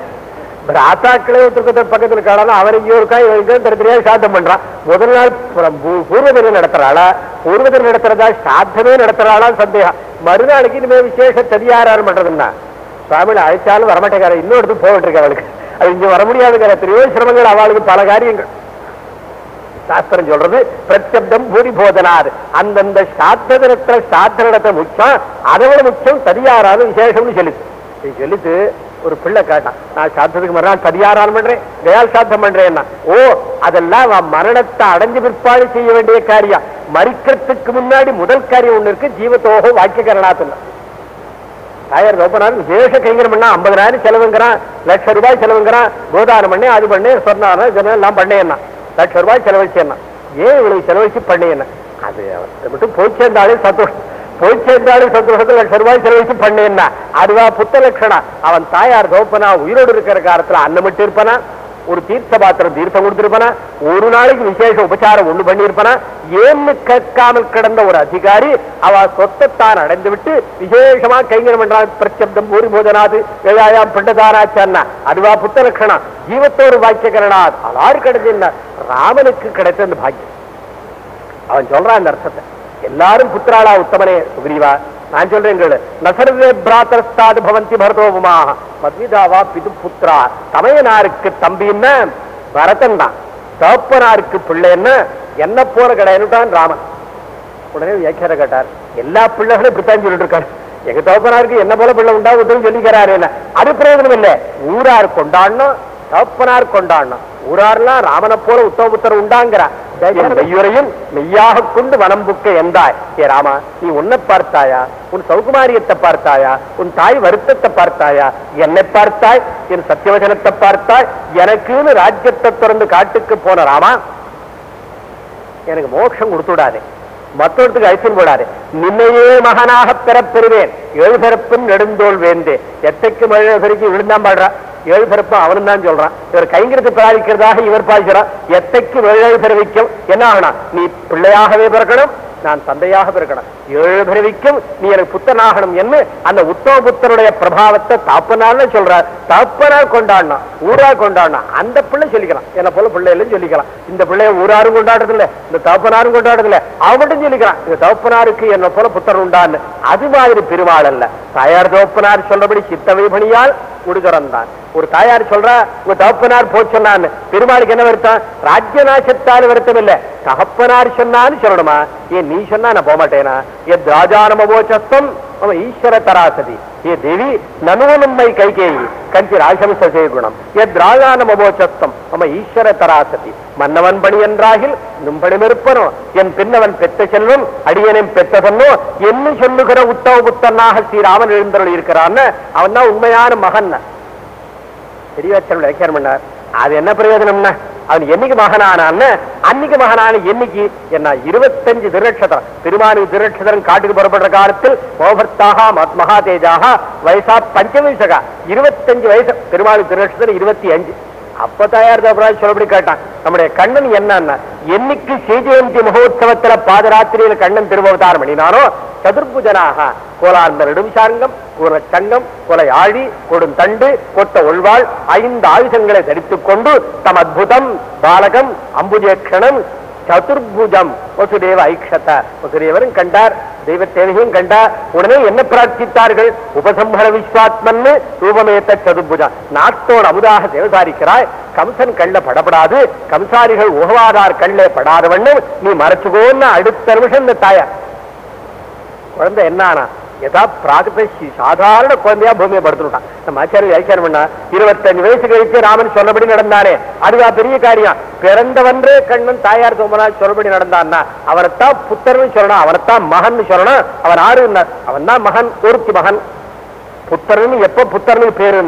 ராத்தாக்களே ஒருத்தர் பக்கத்துல காணலாம் அவர் இங்கே இருக்கா இவங்க இங்கே தெரியாது சாத்தம் பண்றான். முதல் நாள் பூர்வதினம் நடத்துறாளா பூர்வதர் நடத்துறதா சாத்தமே நடத்துறாளா சந்தேகம். மறுநாளைக்கு இனிமே விசேஷ தனியாராரம் பண்றதுன்னா சுவாமியில அழைச்சாலும் வரமாட்டேங்கார இன்னொரு எடுத்து போயிட்டு இருக்கு அவளுக்கு. அது இங்க வர முடியாதுங்கிற எத்தனையோ சிரமங்கள் அவளுக்கு பல காரியங்கள். சாஸ்திரம் சொல்றது பிரத்யப்தம் பூரி போதனார் அந்தந்த சாத்த தினத்துல சாத்த நடத்த முக்கியம் அதை விட முக்கியம் தனியாரான விசேஷம்னு சொல்லுது சொல்லிட்டு ஒரு பிள்ளை கேட்டான் நான் சாத்தத்துக்கு மறுநாள் பதியாறான் பண்றேன் கயால் சாத்தம் பண்றேன்னா? ஓ அதெல்லாம் மரணத்தை அடைஞ்சு பிற்பாடு செய்ய வேண்டிய காரியம். மறிக்கிறதுக்கு முன்னாடி முதல் காரியம் ஒண்ணு இருக்கு ஜீவத்தோகோ வாக்கியகரணாத்துல தாயார் தோப்பனார் விசேஷ கைங்கரம் பண்ணா ஐம்பதாயிரம் செலவுங்கிறான் லட்சம் ரூபாய் செலவுங்கிறான் கோதானம் பண்ணேன் அது பண்ணேன் சொன்னாரன் இதெல்லாம் எல்லாம் பண்ணேன்னா? லட்சம் ரூபாய் செலவழிச்சேன்னா. ஏன் இவ்வளவு செலவழிச்சு பண்ணேன்னா? அது அவர்கிட்ட மட்டும் போய் சேர்ந்தாலே சந்தோஷம். போய் சேர்ந்தாலும் சந்தோஷத்துல லட்சம் ரூபாய் செலவழிச்சு பண்ணேன்னா அதுவா புத்த லட்சணா அவன் தாயார் தோப்பனா உயிரோடு இருக்கிற காலத்துல அன்னம் விட்டு இருப்பனா ஒரு தீர்த்த பாத்திரம் தீர்த்தம் கொடுத்திருப்பனா ஒரு நாளைக்கு விசேஷ உபச்சாரம் ஒண்ணு பண்ணியிருப்பனா ஏன்னு கேட்காமல் கிடந்த ஒரு அதிகாரி அவ சொத்தத்தான் அடைந்து விட்டு விசேஷமா கைங்கரம் பண்றான் பிரச்சப்தம் ஊரி போதனாது ஏழாயாம் பிண்டதாராச்சன்னா அதுவா புத்த லட்சணம் ஜீவத்தோடு பாக்கியகரனாத் அலாறு கிடைச்ச ராமனுக்கு கிடைத்த அந்த பாக்கியம். அவன் சொல்றான் அந்த அர்த்தத்தை. எல்லாரும் புத்திராளா உத்தமனே சுக்ரீவா. நான் சொல்றேன் கேளு. நசர்வே பிராத்தரஸ்தாது பவந்தி பரதோபமாக பத்மிதாவா பிது புத்திரா. தமையனாருக்கு தம்பின்னா பரதன் தான் தகப்பனாருக்கு பிள்ளைன்னு என்ன? போற கிடையாதுட்டான் ராமன். உடனே வியாக்கியார கேட்டார். எல்லா பிள்ளைகளும் இப்படித்தான் சொல்லிட்டு இருக்காரு எங்க தகப்பனாருக்கு என்ன போல பிள்ளை உண்டாகுதுன்னு சொல்லிக்கிறாரு என்ன? அது பிரயோஜனம் இல்லை. ஊரார் கொண்டாடணும் தகப்பனார் கொண்டாடணும். ஊரார்லாம் ராமனை போல உத்தமபுத்தர் உண்டாங்கிறா என் மெய்யுரையும் மெய்யாக கொண்டு வனம்புக்க எந்தாய்? ஏ ராமா நீ உன்னை பார்த்தாயா? உன் சௌகுமாரியத்தை பார்த்தாயா? உன் தாய் வருத்தத்தை பார்த்தாயா? என்னை பார்த்தாய்? என் சத்தியவசனத்தை பார்த்தாய்? எனக்குன்னு ராஜ்யத்தை திறந்து காட்டுக்கு போன ராமா எனக்கு மோட்சம் கொடுத்து மற்றொருத்துக்கு ஐசன் போடாது. நின்னையே மகனாக பெறப்பெறுவேன் ஏழு பிறப்பும் நெடுந்தோல் வேந்தே. எத்தைக்கு மழை பெருக்கி விழுந்தான் பாடுறா. ஏழு பிறப்பும் அவனும் தான் சொல்றான். இவர் கைங்கிறது பிராதிக்கிறதாக இவர் பாதிக்கிறான் எத்தைக்கு ஏழு பிறவிக்கும்? என்ன ஆகணும்? நீ பிள்ளையாகவே பிறக்கணும் நான் தந்தையாக பிறக்கணும். ஏழு பிறவிக்கும் நீ எனக்கு புத்தனாகணும் என்று அந்த உத்தம புத்தனுடைய பிரபாவத்தை தாப்பனான்னு சொல்ற தாப்பனா கொண்டாடணும் ஊரா கொண்டாடணும் அந்த பிள்ளை சொல்லிக்கலாம். என்ன போல பிள்ளைகளும் சொல்லிக்கலாம். இந்த பிள்ளைய ஊராரும் கொண்டாடுறது இல்ல இந்த தாப்பனாரும் கொண்டாடுறதில்ல. அவன் மட்டும் சொல்லிக்கிறான் இந்த தாப்பனாருக்கு என்ன போல புத்தர் உண்டான்னு. அது மாதிரி பெருமாள் அல்ல. தாயார் தோப்பனார் சொல்லபடி சித்தவை பணியால் உடுகரம் தான். ஒரு தாயார் சொல்றா உங்க தகப்பனார் போச்சு பெருமாளுக்கு என்ன வருத்தம்? ராஜ்ய நாசத்தால் வருத்தம் இல்ல தகப்பனார் சொன்னான்னு சொல்லணுமா? ஏன் நீ சொன்னா நான் போக மாட்டேனா ராஜானம ராஜானமோச்சஸ்தம் அவன் ஈஸ்வர தராசதி. ஏ தேவி நனுவனும்மை கைகேயி. கஞ்சி ராஜம்சே குணம் எத் ராஜானமோச்சஸ்தம் அவன் ஈஸ்வர தராசதி. மன்னவன் பணி என்றாகில் நும்பணிமிருப்பனோ என் பின்னவன் பெத்த செல்வம் அடியனும் பெத்ததன்னோ என்ன சொல்லுகிற உத்தவ புத்தனாக ஸ்ரீராமன் எழுந்தருள் இருக்கிறான்னு அவன் தான் உண்மையான மகன். பெரியவச்சல் பண்ணார். அது என்ன பிரயோஜனம்னா? அவன் என்னைக்கு மகனானான்னு அன்னைக்கு மகனான என்னைக்கு? என்ன இருபத்தஞ்சு திருநட்சத்திரம். திருமானு திருநட்சத்திரம் காட்டுக்கு புறப்படுற காலத்தில் மோபர்த்தாக மகா தேஜாக வயசா பஞ்சவிசகா. இருபத்தஞ்சு வயசு திருமானு திருநட்சத்திரம் இருபத்தி அஞ்சு. அப்ப தாயார் தபராஜ் சொல்லபடி கேட்டான். நம்முடைய கண்ணன் என்னன்னா என்னைக்கு ஸ்ரீஜெயந்தி மகோத்சவத்துல பாதராத்திரியில கண்ணன் திருவவதாரம் பண்ணினானோ சதுர்புஜனாக கோலார்ந்த நெடும்சாங்கம் குலச்சங்கம் கொலை ஆழி கொடுந்தண்டு கொட்ட உள்வாள் ஐந்து ஆயுதங்களை தரித்துக் கொண்டு தம் அத்புதம் பாலகம் அம்புஜேக்ஷணம் சதுர்புஜம். வசுதேவ ஐக்ஷத. வசுதேவரும் கண்டார். தெய்வ தேவையும் கண்டார். உடனே என்ன பிரார்த்தித்தார்கள்? உபசம்ஹர விஸ்வாத்மன் ரூபமேத்த சதுர்புஜம். நாட்டோடு அமுதாக தேவதாரிக்கிறாய் கம்சன் கள்ள படப்படாது. கம்சாரிகள் உகவாதார் கண்ணே படாதவண்ணு நீ மறைச்சுக்கோன்னு அடுத்த நிமிஷம் இந்த தாயார் குழந்தை என்னானா எதா பிராகத்தை சாதாரண குழந்தையா பூமியை படுத்துட்டான் நம்ம ஆச்சாரிய வியாக்கியானம் பண்ணா இருபத்தஞ்சு வயசு கழிச்சு ராமன் சொல்லபடி நடந்தானே அதுவா பெரிய காரியம் பிறந்தவன்றே கண்ணன் தாயார் சோமனா சொல்லபடி நடந்தான்னா அவனைத்தான் புத்தர்னு சொல்லணும் அவனைத்தான் மகன் சொல்லணும் அவர் ஆறு அவன் தான் மகன் ஒருத்தி மகன் புத்தர்னு எப்ப புத்தர்னு பேரு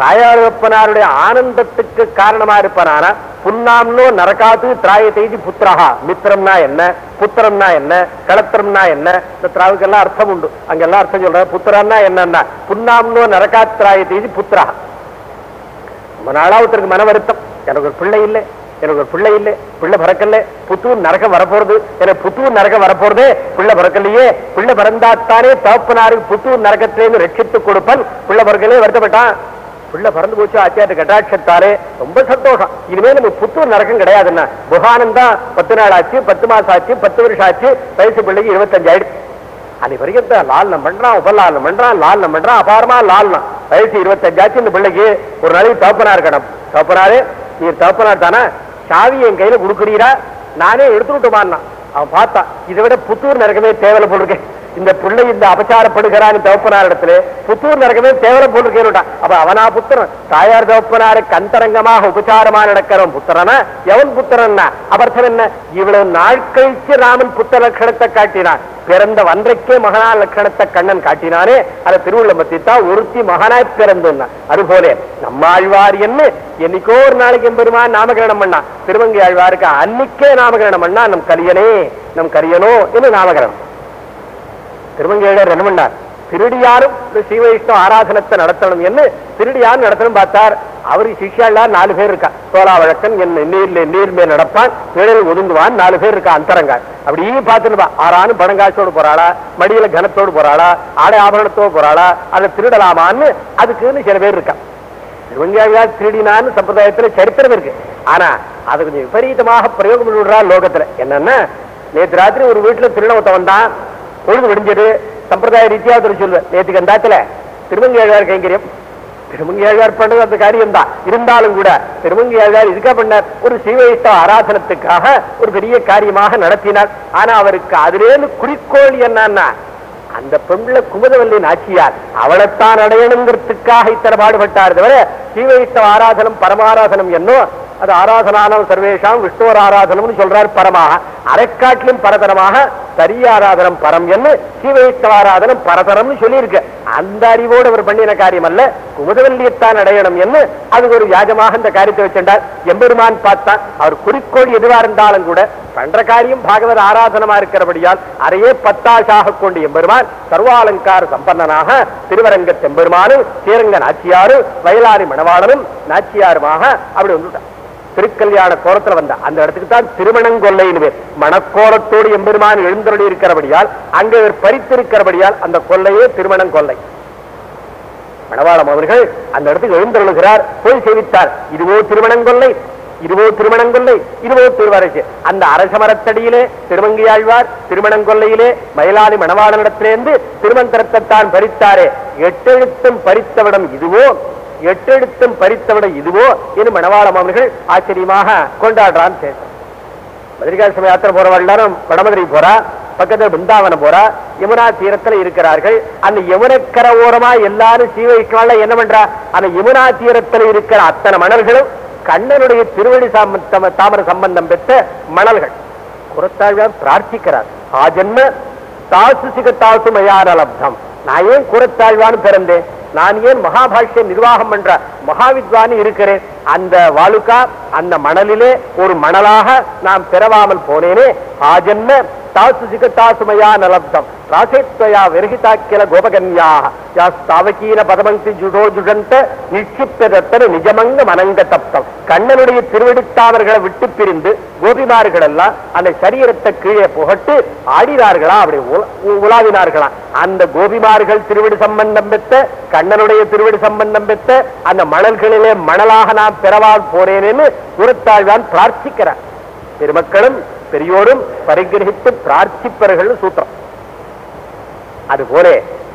தாயாரப்பனாருடைய ஆனந்தத்துக்கு காரணமா இருப்பானா புன்னாம்னோ நரகாது திராய செய்தி புத்திரஹா. மித்திரம்னா என்ன? புத்திரம்னா என்ன? களத்திரம்னா என்ன? இந்த திராவுக்கெல்லாம் அர்த்தம் உண்டு. அங்கெல்லாம் அர்த்தம் சொல்ற புத்திரம்னா என்னன்னா? புன்னாம்னோ நரகாத்திராய செய்தி புத்திரா ரொம்ப நாளா ஒருத்தருக்கு மன வருத்தம். எனக்கு ஒரு பிள்ளை இல்லை. எனக்கு ஒரு பிள்ளை இல்லை. பிள்ளை பிறக்கல. புத்தூர் நரகம் வரப்போறது. எனக்கு புத்தூர் நரகம் வரப்போறதே பிள்ளை பிறக்கலையே. பிள்ளை பிறந்தாத்தானே தகப்பனாருக்கு புத்தூர் நரகத்திலேருந்து ரட்சித்து கொடுப்பன். பிள்ளை பிறக்கலே வருத்தப்பட்டான். பிள்ளை பறந்து போச்சு ஆச்சாரிய கட்டாட்சத்தாலே ரொம்ப சந்தோஷம். இனிமே நம்ம புத்தூர் நரகம் கிடையாதுன்னா புகானந்தா பத்து நாள் ஆச்சு பத்து மாசம் ஆச்சு பத்து வருஷம் ஆச்சு வயசு பிள்ளைக்கு இருபத்தஞ்சு ஆயிடுச்சு அது வரைக்கும் லால்னம் பண்றான் உபலாலனம் பண்றான் லால்னம் பண்றான் அபாரமா லால்னம். வயசு இருபத்தஞ்சாச்சு இந்த பிள்ளைக்கு ஒரு நாளைக்கு தோப்பனா இருக்கணும். தோப்பனாரு நீர் தகப்பனார் தானே? சாவி என் கையில கொடுக்குறீரா? நானே எடுத்துட்டுமான்னா அவன் பார்த்தான். இதை விட புத்தூர் நரகமே தேவையில்ல போட்டிருக்கேன் இந்த பிள்ளை இந்த அபச்சாரப்படுகிறான் தகப்பனார் இடத்துல. புத்தூர் நடக்கவே தேவரம் போட்டு போட்டிருக்கேன் அப்ப அவனா புத்திரன். தாயார் தகப்பனாருக்கு கந்தரங்கமாக உபச்சாரமா நடக்கிறவன் புத்திரனா? எவன் புத்திரன்னா? அபர்த்தம் என்ன? இவ்வளவு நாள் கழிச்சு ராமன் புத்த லட்சணத்தை காட்டினான். பிறந்த வன்றைக்கே மகனா லட்சணத்தை கண்ணன் காட்டினானே. அதை திருவுள்ளம்பத்தி தான் ஒருத்தி மகனாய் பிறந்தா அதுபோல நம்மாழ்வார் என்ன? என்னைக்கோ ஒரு நாளைக்கு பெருமான் நாமகரணம் பண்ணா திருவங்கை ஆழ்வாருக்கு அன்னைக்கே நாமகரணம் பண்ணா நம் கலியனே நம் கரியனோ என்று நாமகரணம்? திருமங்கையர் என்ன பண்ணார் திருடியாரும் இந்த ஸ்ரீ வைஷ்ணவ ஆராதனத்தை நடத்தணும் என்று திருடியார் நடத்தணும் பார்த்தார். அவரு சிஷ்யாள்லாம் நாலு பேர் இருக்கா. சோழா வழக்கன் என் நீர்ல நீர்மே நடப்பான் நிழல் ஒதுங்குவான் நாலு பேர் இருக்கா அந்தரங்கார். அப்படியே பார்த்துருப்பா ஆறானு பணங்காசோடு போறாளா மடியில கனத்தோடு போறாளா ஆடை ஆபரணத்தோடு போறாளா அதை திருடலாமான்னு அதுக்குன்னு சில பேர் இருக்கா. திருவங்கியாழ்வார் திருடினான்னு சம்பிரதாயத்துல சரித்திரம் இருக்கு. ஆனா அது கொஞ்சம் விபரீதமாக பிரயோகம் பண்ணி விடுறா லோகத்துல. என்னன்னா நேற்று ராத்திரி ஒரு வீட்டுல திருட தான் வந்தான். பொழுது விடிஞ்சது. சம்பிரதாய ரீதியாக ஒருத்தர் சொல்லுவேன். நேற்றுக்கு அந்தாத்துல திருமங்கேழ்வார் கைங்கரியம். திருமங்கேழ்வார் பண்ணது அந்த காரியம் தான் இருந்தாலும் கூட திருமங்கேழ்வார் இதுக்கா பண்ணார். ஒரு சீவைஷ்ட ஆராதனத்துக்காக ஒரு பெரிய காரியமாக நடத்தினார். ஆனா அவருக்கு அதிலேருந்து குறிக்கோள் என்னன்னா அந்த பெண்ல குமுதவல்லி நாச்சியார் அவளைத்தான் அடையணுங்கிறதுக்காக இத்தனை பாடுபட்டார் தவிர சீவைஷ்ட ஆராதனம் பரமாராதனம் என்னோ அது ஆராதனானம் சர்வேஷாம் விஷ்ணுவர் ஆராதனம்னு சொல்றார் பரமாக. அரைக்காட்டிலும் பரதரமாக சரிய ஆராதனம் பரம் என்று ஸ்ரீவைஷ்ணவ ஆராதனம் பரதரம்னு சொல்லியிருக்கு. அந்த அறிவோடு அவர் பண்ணின காரியம் அல்ல குமுதவல்லியத்தான் அடையணும் என்று அது ஒரு வியாஜமாக இந்த காரியத்தை வச்சிருந்தார். எம்பெருமான் பார்த்தான். அவர் குறிக்கோள் எதுவா இருந்தாலும் கூட பண்ற காரியம் பாகவத ஆராதனமா இருக்கிறபடியால் அறையே பத்தாசாக கொண்டு எம்பெருமான் சர்வாலங்கார சம்பன்னனாக திருவரங்க செம்பெருமானும் ஸ்ரீரங்க நாச்சியாரும் வயலாரி மணவாளனும் நாச்சியாருமாக அப்படி வந்துட்டார். திருக்கல்யாண கோலத்துல வந்த அந்த இடத்துக்கு தான் திருமணங்கொல்லைன்னு பேர் மணக்கோலத்தோடு எம்பெருமான் எழுந்தருளி இருக்கிறபடியால் அங்கே இவர் பறித்திருக்கிறபடியால் அந்த கொல்லையே திருமணங்கொல்லை. மணவாளம் அவர்கள் அந்த இடத்துக்கு எழுந்தருளுகிறார் போய் சேவித்தார். இதுவோ திருமணங்கொல்லை இதுவோ திருமணங்கொல்லை இதுவோ திருவரசு அந்த அரச மரத்தடியிலே திருமங்கியாழ்வார் திருமணங்கொல்லையிலே மயிலாளி மணவாளனிடத்திலிருந்து திருமந்திரத்தை தான் பறித்தாரே. எட்டெழுத்தும் பறித்தவிடம் இதுவோ எட்டெழுத்தம் பறித்தவிட இதுவோ என்று மணவாள மாமன்கள் ஆச்சரியமாக கொண்டாடுறான் மதுரிகால் சமய யாத்திரை போறவர் எல்லாரும் வடமதுரை போறா பக்கத்துல பிருந்தாவனம் போறா யமுனா தீரத்துல இருக்கிறார்கள். அந்த யமுனக்கர ஓரமா எல்லாரும் சீவைஷ்ணவால என்ன பண்றா? அந்த யமுனா தீரத்துல இருக்கிற அத்தனை மணல்களும் கண்ணனுடைய திருவடி சாம- தாமர சம்பந்தம் பெற்ற மணல்கள். குரத்தாழ்வார் பிரார்த்திக்கிறார். ஆஜன்ம தாசு சிக தாசு மயாரலப்தம் நான் ஏன் குரத்தாழ்வான்னு பிறந்தேன்? நான் ஏன் மகாபாஷ்ய நிர்வாகம் பண்ற மகாவித்வானி இருக்கிறேன்? அந்த வாலுக்கா அந்த மணலிலே ஒரு மணலாக நாம் பிறவாமல் போனேனே. ஆஜன்ம தாசு சிகத்தாசுமயா நலப்தம். ராசேத்வயா விரகிதாக்கில கோபகன்யா யாஸ்தாவகீன பதமங்கி ஜுடோ ஜுடந்த நிட்சிப்பதத்தன நிஜமங்க மனங்க தப்தம். கண்ணனுடைய திருவடித்தாவர்களை விட்டு பிரிந்து கோபிமார்கள் எல்லாம் அந்த சரீரத்தை கீழே புகட்டு ஆடினார்களா அப்படி உல- உ- உலாவினார்களாம் அந்த கோபிமார்கள் திருவடி சம்பந்தம் பெற்ற கண்ணனுடைய திருவடி சம்பந்தம் பெற்ற அந்த மணல்களிலே மணலாக நான் பிறவால் போறேனேன்னு குருத்தாழ்வான் பிரார்த்திக்கிறார். பெருமக்களும் பெரியோரும் பரிகிரகித்து பிரார்த்திப்பர்கள் சூத்திரம். அது போல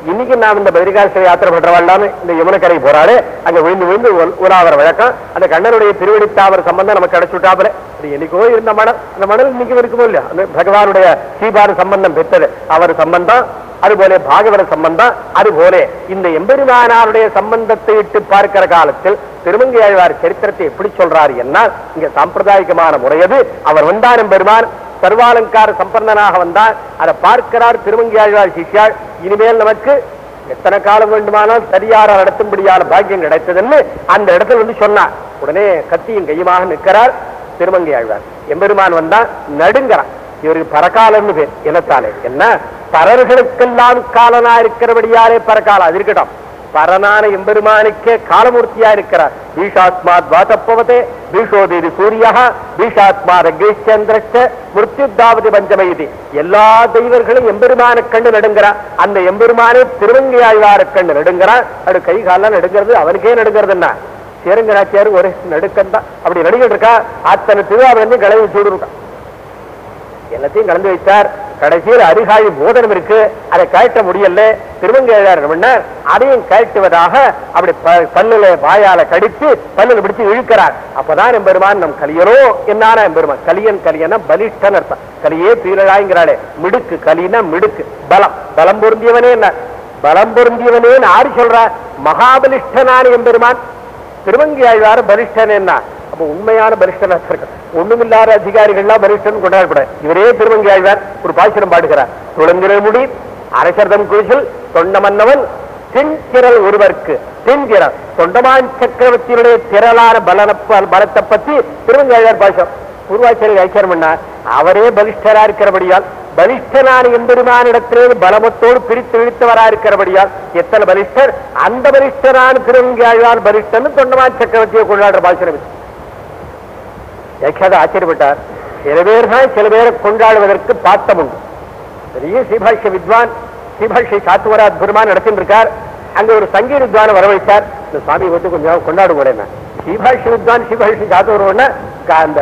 இன்னைக்கு நாம் இந்த பத்ரிகாசிர யாத்திரை பண்றவாள்லாம் இந்த யமுனக்கரை போறாரு அங்க விழுந்து விழுந்து உல- உலாவர வழக்கம். அந்த கண்ணனுடைய திருவடித்தாவர் சம்பந்தம் நமக்கு கிடைச்சுட்டாப்புல என்னைக்கோ இருந்த மணல். அந்த மணல் இன்னைக்கு இருக்குமோ இல்லையா? அந்த பகவானுடைய சீபாடு சம்பந்தம் பெற்றது. அவர் சம்பந்தம் அதுபோல பாகவர சம்பந்தம் அதுபோல இந்த எம்பெருமானாருடைய சம்பந்தத்தை இட்டு பார்க்கிற காலத்தில் திருமங்கையாழ்வார் சரித்திரத்தை எப்படி சொல்றாரு என்ன இங்க சாம்பிரதாயிகமான முறையது அவர் வந்தார் பெருமான் சர்வாலங்கார சம்பந்தனாக வந்தார் அதை பார்க்கிறார் திருமங்கியாழ்வார் சிஷ்யாள் இனிமேல் நமக்கு எத்தனை காலம் வேண்டுமானால் சரியார நடத்தும்படியான பாக்கியம் கிடைத்ததுன்னு அந்த இடத்துல வந்து சொன்னார். உடனே கத்தியும் கையுமாக நிற்கிறார் திருமங்கையாழ்வார். எம்பெருமான் வந்தா நடுங்கிறான் இவருக்கு பரகாலம்னு பேர் இனத்தாலே. என்ன? பரர்களுக்கெல்லாம் காலனா இருக்கிறபடியாலே பரகாலம். அது இருக்கட்டும். பரனான எம்பெருமானுக்கே காலமூர்த்தியா இருக்கிறார். பீஷாத்மாத் துவாதப்பவதே பீஷோதீதி சூரியா பீஷாத்மா ரகேஷந்திரச்ச மிருத்யுத்தாவதி பஞ்சமயதி. எல்லா தெய்வர்களும் எம்பெருமான கண்டு நடுங்கிறார் அந்த எம்பெருமானே திருவங்கையாழ்வார கண்டு நடுங்கிறார் அது கை காலெல்லாம் நடுங்கிறது அவனுக்கே நடுங்கிறது என்ன சேருங்கராச்சியாரு ஒரு நடுக்கம் தான் அப்படி நடுங்கிட்டு இருக்கா. அத்தனை திருவாரூர் கிளம்பி சூடு எல்லாத்தையும் கலந்து வைத்தார். கடைசியில் அரிகாழி போதனம் இருக்கு அதை கழட்ட முடியல. திருவங்கையார் மன்னர் அதையும் கழட்டுவதாக அப்படி ப- பல்லுல வாயால கடித்து பல்லுல பிடிச்சு இழுக்கிறார். அப்பதான் எம்பெருமான் நம் கலியரோ என்னான எம்பெருமான்? கலியன் கலியன பலிஷ்டன் அர்த்தம். கலியே பீழலாய்ங்கிறாளே மிடுக்கு கலினா மிடுக்கு. பலம். பலம் பொருந்தியவனே என்ன? பலம் பொருந்தியவனேன்னு ஆறு சொல்ற? மகாபலிஷ்டனான எம்பெருமான் திருவங்கி ஆழ்வார் பலிஷ்டன் என்ன? அப்ப உண்மையான பலிஷ்டனா இருக்கார். ஒண்ணுமில்லாத அதிகாரிகள்லாம் பலிஷ்டன் கொண்டாடப்பட இவரே திருவங்கியாழ்வார் ஒரு பாய்ச்சலம் பாடுகிறார். துளங்கிற முடி அரசர்தம் குழிசில் தொண்ட மன்னவன் தென்திரல் ஒருவருக்கு. தென்திரல் தொண்டமான் சக்கரவர்த்தியினுடைய திரளான பலன பலத்தை பத்தி திருவங்கியாழ்வார் பாசம் பூர்வாச்சாரிய ஐக்கியம் பண்ணார் அவரே பலிஷ்டரா இருக்கிறபடியால் பலிஷ்டனான எம்பெருமானிடத்திலே பலமத்தோடு பிரித்து இழுத்தவரா இருக்கிறபடியால் எத்தனை பலிஷ்டர்? அந்த பலிஷ்டனான திருவங்கியாழ்வார் பலிஷ்டன் தொண்டமான் சக்கரவர்த்தியை கொண்டாடுற பாசனம் யக்ஷாத ஆச்சரியப்பட்டார். சில பேர் தான் சில பேரை கொண்டாடுவதற்கு பாத்தம் உண்டு பெரிய சீபாஷ்ய வித்வான் சீபாஷ்ய சாத்துவரா அற்புதமா நடத்திட்டு இருக்கார் அங்க ஒரு சங்கீத வித்வான வரவழைத்தார். இந்த சுவாமி வந்து கொஞ்சம் கொண்டாடுவோம் சீபாஷ்ய வித்வான் சீபாஷ்ய சாத்துவரோட அந்த